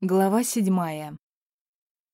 Глава седьмая.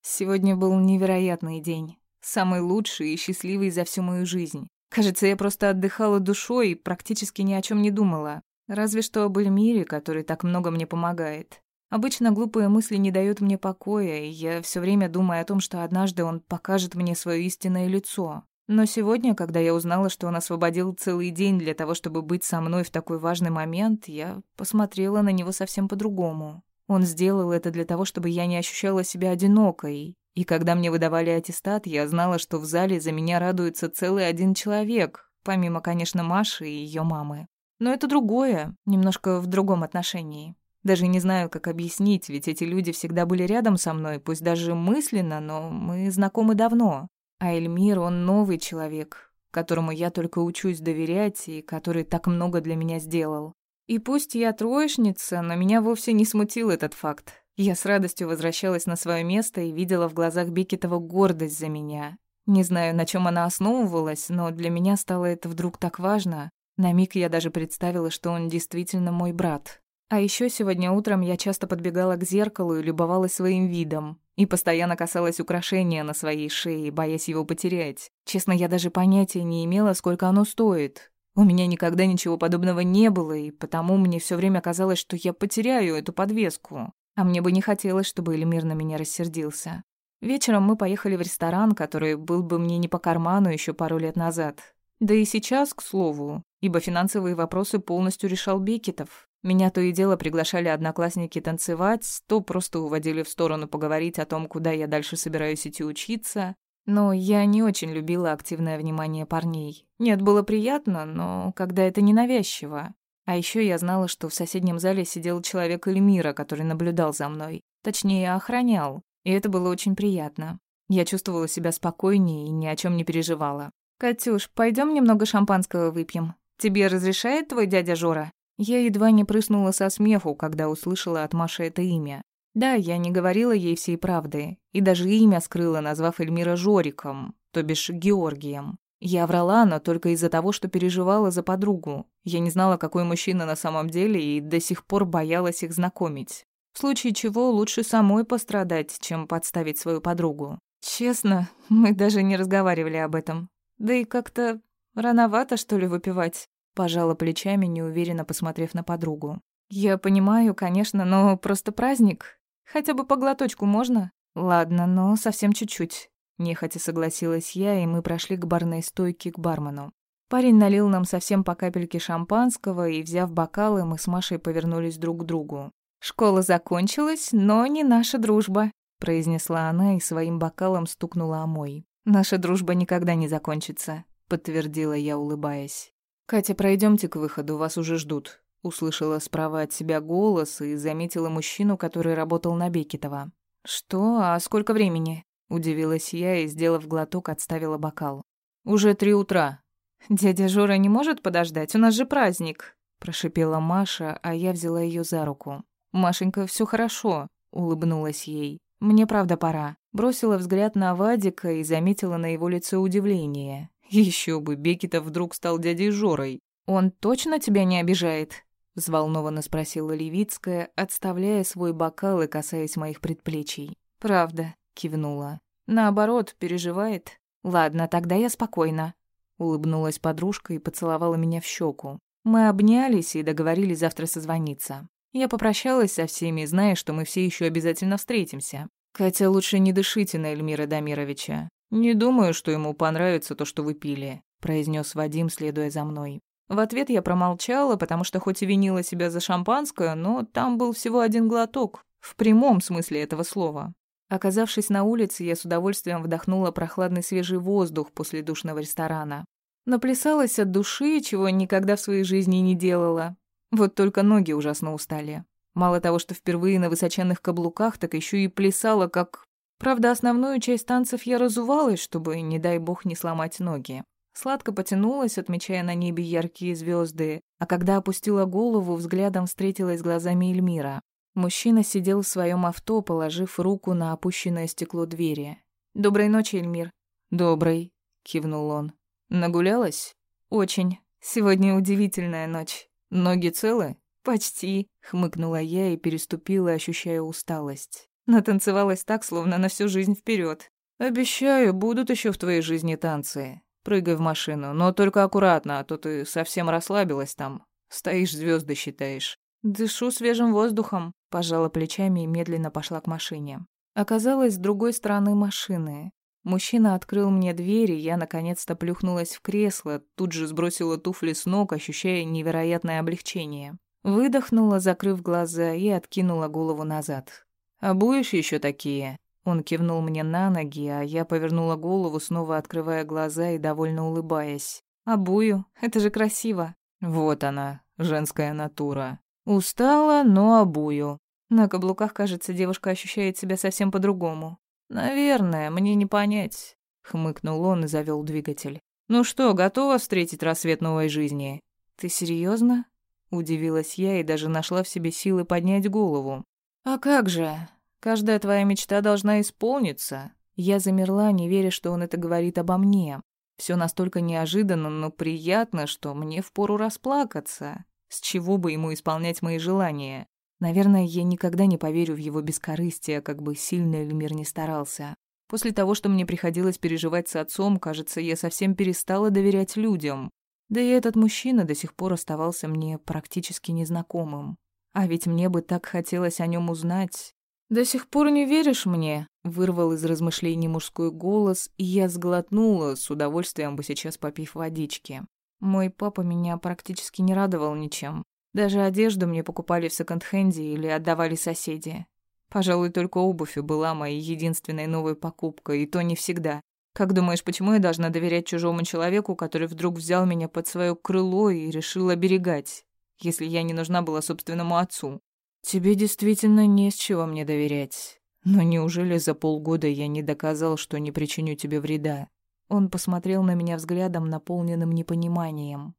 Сегодня был невероятный день. Самый лучший и счастливый за всю мою жизнь. Кажется, я просто отдыхала душой и практически ни о чем не думала. Разве что об Эльмире, который так много мне помогает. Обычно глупые мысли не дают мне покоя, и я все время думаю о том, что однажды он покажет мне свое истинное лицо. Но сегодня, когда я узнала, что он освободил целый день для того, чтобы быть со мной в такой важный момент, я посмотрела на него совсем по-другому. Он сделал это для того, чтобы я не ощущала себя одинокой. И когда мне выдавали аттестат, я знала, что в зале за меня радуется целый один человек, помимо, конечно, Маши и ее мамы. Но это другое, немножко в другом отношении. Даже не знаю, как объяснить, ведь эти люди всегда были рядом со мной, пусть даже мысленно, но мы знакомы давно. А Эльмир, он новый человек, которому я только учусь доверять и который так много для меня сделал. И пусть я троечница, но меня вовсе не смутил этот факт. Я с радостью возвращалась на свое место и видела в глазах Бекетова гордость за меня. Не знаю, на чем она основывалась, но для меня стало это вдруг так важно. На миг я даже представила, что он действительно мой брат. А еще сегодня утром я часто подбегала к зеркалу и любовалась своим видом. И постоянно касалась украшения на своей шее, боясь его потерять. Честно, я даже понятия не имела, сколько оно стоит. У меня никогда ничего подобного не было, и потому мне все время казалось, что я потеряю эту подвеску. А мне бы не хотелось, чтобы Эльмир на меня рассердился. Вечером мы поехали в ресторан, который был бы мне не по карману еще пару лет назад. Да и сейчас, к слову, ибо финансовые вопросы полностью решал Бекетов. Меня то и дело приглашали одноклассники танцевать, то просто уводили в сторону поговорить о том, куда я дальше собираюсь идти учиться. Но я не очень любила активное внимание парней. Нет, было приятно, но когда это ненавязчиво. А еще я знала, что в соседнем зале сидел человек Эльмира, который наблюдал за мной. Точнее, охранял. И это было очень приятно. Я чувствовала себя спокойнее и ни о чем не переживала. «Катюш, пойдем немного шампанского выпьем. Тебе разрешает твой дядя Жора?» Я едва не прыснула со смеху, когда услышала от Маши это имя. Да, я не говорила ей всей правды, и даже имя скрыла, назвав Эльмира Жориком, то бишь Георгием. Я врала, но только из-за того, что переживала за подругу. Я не знала, какой мужчина на самом деле, и до сих пор боялась их знакомить. В случае чего лучше самой пострадать, чем подставить свою подругу. Честно, мы даже не разговаривали об этом. Да и как-то рановато, что ли, выпивать. Пожала плечами, неуверенно посмотрев на подругу. Я понимаю, конечно, но просто праздник. Хотя бы по глоточку можно? Ладно, но совсем чуть-чуть. Нехотя согласилась я, и мы прошли к барной стойке к бармену. Парень налил нам совсем по капельке шампанского, и, взяв бокалы, мы с Машей повернулись друг к другу. «Школа закончилась, но не наша дружба», — произнесла она и своим бокалом стукнула о мой. «Наша дружба никогда не закончится», — подтвердила я, улыбаясь. «Катя, пройдемте к выходу, вас уже ждут», Услышала справа от себя голос и заметила мужчину, который работал на Бекетова. «Что? А сколько времени?» Удивилась я и, сделав глоток, отставила бокал. «Уже три утра». «Дядя Жора не может подождать? У нас же праздник!» Прошипела Маша, а я взяла ее за руку. «Машенька, все хорошо», — улыбнулась ей. «Мне правда пора». Бросила взгляд на Вадика и заметила на его лице удивление. Еще бы, Бекетов вдруг стал дядей Жорой. «Он точно тебя не обижает?» Взволнованно спросила Левицкая, отставляя свой бокал и касаясь моих предплечий. Правда, кивнула. Наоборот, переживает. Ладно, тогда я спокойна. Улыбнулась подружка и поцеловала меня в щеку. Мы обнялись и договорились завтра созвониться. Я попрощалась со всеми, зная, что мы все еще обязательно встретимся. Хотя лучше не дышите на Эльмира Дамировича. Не думаю, что ему понравится то, что вы пили», — произнес Вадим, следуя за мной. В ответ я промолчала, потому что хоть и винила себя за шампанское, но там был всего один глоток, в прямом смысле этого слова. Оказавшись на улице, я с удовольствием вдохнула прохладный свежий воздух после душного ресторана. Наплясалась от души, чего никогда в своей жизни не делала. Вот только ноги ужасно устали. Мало того, что впервые на высоченных каблуках, так еще и плясала, как... Правда, основную часть танцев я разувалась, чтобы, не дай бог, не сломать ноги. Сладко потянулась, отмечая на небе яркие звезды, а когда опустила голову, взглядом встретилась глазами Эльмира. Мужчина сидел в своем авто, положив руку на опущенное стекло двери. «Доброй ночи, Эльмир». «Доброй», — кивнул он. «Нагулялась?» «Очень. Сегодня удивительная ночь. Ноги целы?» «Почти», — хмыкнула я и переступила, ощущая усталость. Натанцевалась так, словно на всю жизнь вперед. «Обещаю, будут еще в твоей жизни танцы. Прыгай в машину, но только аккуратно, а то ты совсем расслабилась там. Стоишь, звезды считаешь». «Дышу свежим воздухом», — пожала плечами и медленно пошла к машине. Оказалось, с другой стороны машины. Мужчина открыл мне дверь, и я наконец-то плюхнулась в кресло, тут же сбросила туфли с ног, ощущая невероятное облегчение. Выдохнула, закрыв глаза, и откинула голову назад. «А будешь еще такие?» Он кивнул мне на ноги, а я повернула голову, снова открывая глаза и довольно улыбаясь. «Обую, это же красиво». Вот она, женская натура. Устала, но обую. На каблуках, кажется, девушка ощущает себя совсем по-другому. «Наверное, мне не понять», — хмыкнул он и завел двигатель. «Ну что, готова встретить рассвет новой жизни?» «Ты серьезно? Удивилась я и даже нашла в себе силы поднять голову. «А как же? Каждая твоя мечта должна исполниться». Я замерла, не веря, что он это говорит обо мне. Все настолько неожиданно, но приятно, что мне впору расплакаться. С чего бы ему исполнять мои желания? Наверное, я никогда не поверю в его бескорыстие, как бы сильно Эльмир не старался. После того, что мне приходилось переживать с отцом, кажется, я совсем перестала доверять людям. Да и этот мужчина до сих пор оставался мне практически незнакомым. А ведь мне бы так хотелось о нем узнать. «До сих пор не веришь мне?» — вырвал из размышлений мужской голос, и я сглотнула, с удовольствием бы сейчас попив водички. Мой папа меня практически не радовал ничем. Даже одежду мне покупали в секонд-хенде или отдавали соседи. Пожалуй, только обувь была моей единственной новой покупкой, и то не всегда. Как думаешь, почему я должна доверять чужому человеку, который вдруг взял меня под свое крыло и решил оберегать, если я не нужна была собственному отцу? Тебе действительно не с чего мне доверять. Но неужели за полгода я не доказал, что не причиню тебе вреда? Он посмотрел на меня взглядом, наполненным непониманием.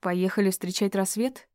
Поехали встречать рассвет?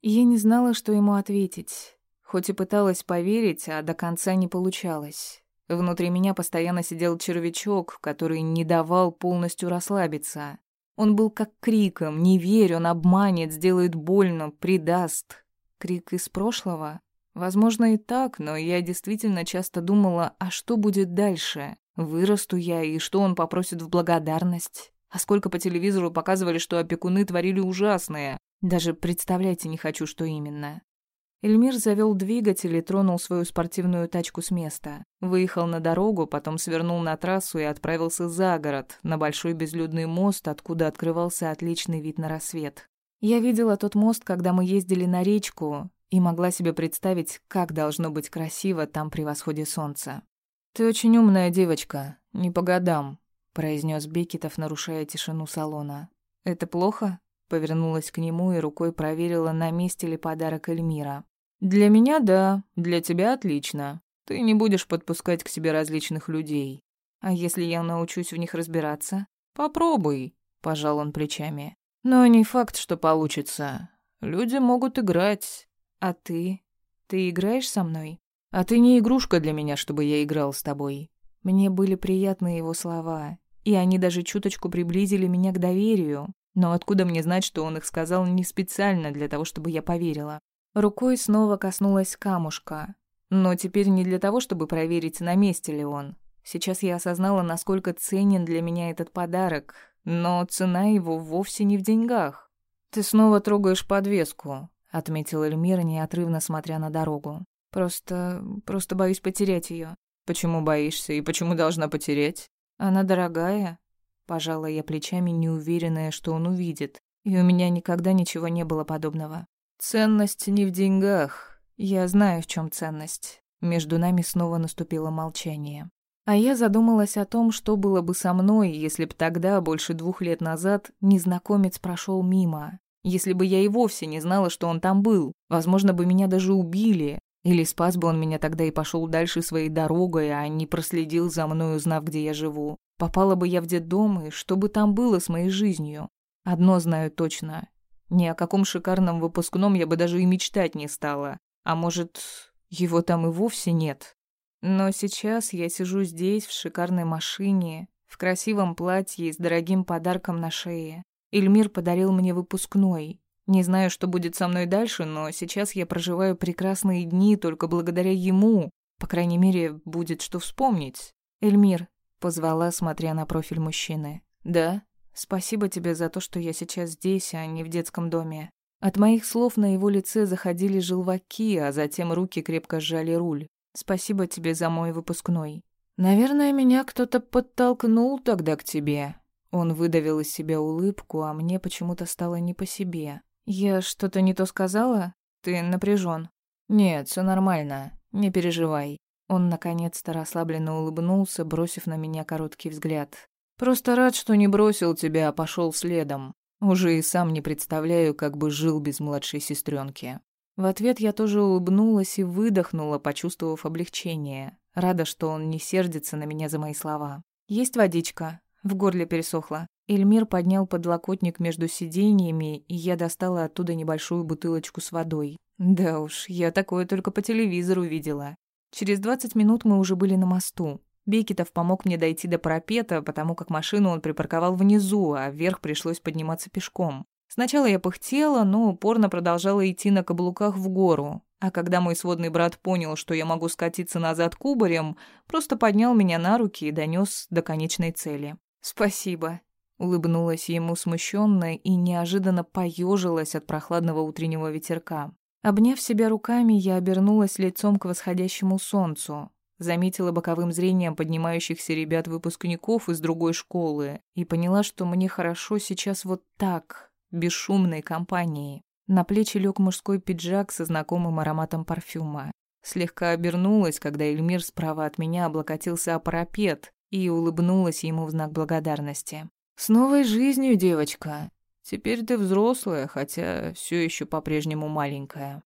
Я не знала, что ему ответить. Хоть и пыталась поверить, а до конца не получалось. Внутри меня постоянно сидел червячок, который не давал полностью расслабиться. Он был как криком «Не верь, он обманет, сделает больно, предаст». Крик из прошлого? Возможно и так, но я действительно часто думала, а что будет дальше? Вырасту я, и что он попросит в благодарность? А сколько по телевизору показывали, что опекуны творили ужасное. Даже представлять не хочу, что именно. Эльмир завел двигатель и тронул свою спортивную тачку с места. Выехал на дорогу, потом свернул на трассу и отправился за город, на большой безлюдный мост, откуда открывался отличный вид на рассвет. Я видела тот мост, когда мы ездили на речку, и могла себе представить, как должно быть красиво там при восходе солнца. «Ты очень умная девочка, не по годам», — произнес Бекетов, нарушая тишину салона. «Это плохо?» Повернулась к нему и рукой проверила, на месте ли подарок Эльмира. «Для меня — да, для тебя — отлично. Ты не будешь подпускать к себе различных людей. А если я научусь в них разбираться? Попробуй», — пожал он плечами. «Но не факт, что получится. Люди могут играть. А ты? Ты играешь со мной? А ты не игрушка для меня, чтобы я играл с тобой». Мне были приятны его слова, и они даже чуточку приблизили меня к доверию. Но откуда мне знать, что он их сказал не специально для того, чтобы я поверила? Рукой снова коснулась камушка. Но теперь не для того, чтобы проверить, на месте ли он. Сейчас я осознала, насколько ценен для меня этот подарок, но цена его вовсе не в деньгах. «Ты снова трогаешь подвеску», — отметил Эльмир, неотрывно смотря на дорогу. «Просто... просто боюсь потерять ее. «Почему боишься и почему должна потерять?» «Она дорогая», Пожала я плечами, неуверенная, что он увидит. И у меня никогда ничего не было подобного. Ценность не в деньгах. Я знаю, в чем ценность. Между нами снова наступило молчание. А я задумалась о том, что было бы со мной, если б тогда, больше двух лет назад, незнакомец прошел мимо. Если бы я и вовсе не знала, что он там был. Возможно, бы меня даже убили. Или спас бы он меня тогда и пошел дальше своей дорогой, а не проследил за мной, узнав, где я живу. Попала бы я в детдом, и что бы там было с моей жизнью? Одно знаю точно. Ни о каком шикарном выпускном я бы даже и мечтать не стала. А может, его там и вовсе нет? Но сейчас я сижу здесь, в шикарной машине, в красивом платье и с дорогим подарком на шее. Эльмир подарил мне выпускной. Не знаю, что будет со мной дальше, но сейчас я проживаю прекрасные дни только благодаря ему. По крайней мере, будет что вспомнить. Эльмир, позвала, смотря на профиль мужчины. Да? Спасибо тебе за то, что я сейчас здесь, а не в детском доме. От моих слов на его лице заходили желваки, а затем руки крепко сжали руль. Спасибо тебе за мой выпускной. Наверное, меня кто-то подтолкнул тогда к тебе. Он выдавил из себя улыбку, а мне почему-то стало не по себе. «Я что-то не то сказала? Ты напряжен. «Нет, все нормально. Не переживай». Он наконец-то расслабленно улыбнулся, бросив на меня короткий взгляд. «Просто рад, что не бросил тебя, а пошел следом. Уже и сам не представляю, как бы жил без младшей сестренки. В ответ я тоже улыбнулась и выдохнула, почувствовав облегчение. Рада, что он не сердится на меня за мои слова. «Есть водичка?» В горле пересохло. Эльмир поднял подлокотник между сиденьями, и я достала оттуда небольшую бутылочку с водой. Да уж, я такое только по телевизору видела. Через 20 минут мы уже были на мосту. Бекетов помог мне дойти до парапета, потому как машину он припарковал внизу, а вверх пришлось подниматься пешком. Сначала я пыхтела, но упорно продолжала идти на каблуках в гору. А когда мой сводный брат понял, что я могу скатиться назад кубарем, просто поднял меня на руки и донес до конечной цели. «Спасибо», — улыбнулась ему смущенно и неожиданно поежилась от прохладного утреннего ветерка. Обняв себя руками, я обернулась лицом к восходящему солнцу, заметила боковым зрением поднимающихся ребят-выпускников из другой школы и поняла, что мне хорошо сейчас вот так, бесшумной компанией. На плечи лег мужской пиджак со знакомым ароматом парфюма. Слегка обернулась, когда Эльмир справа от меня облокотился о парапет, и улыбнулась ему в знак благодарности. «С новой жизнью, девочка. Теперь ты взрослая, хотя все еще по-прежнему маленькая».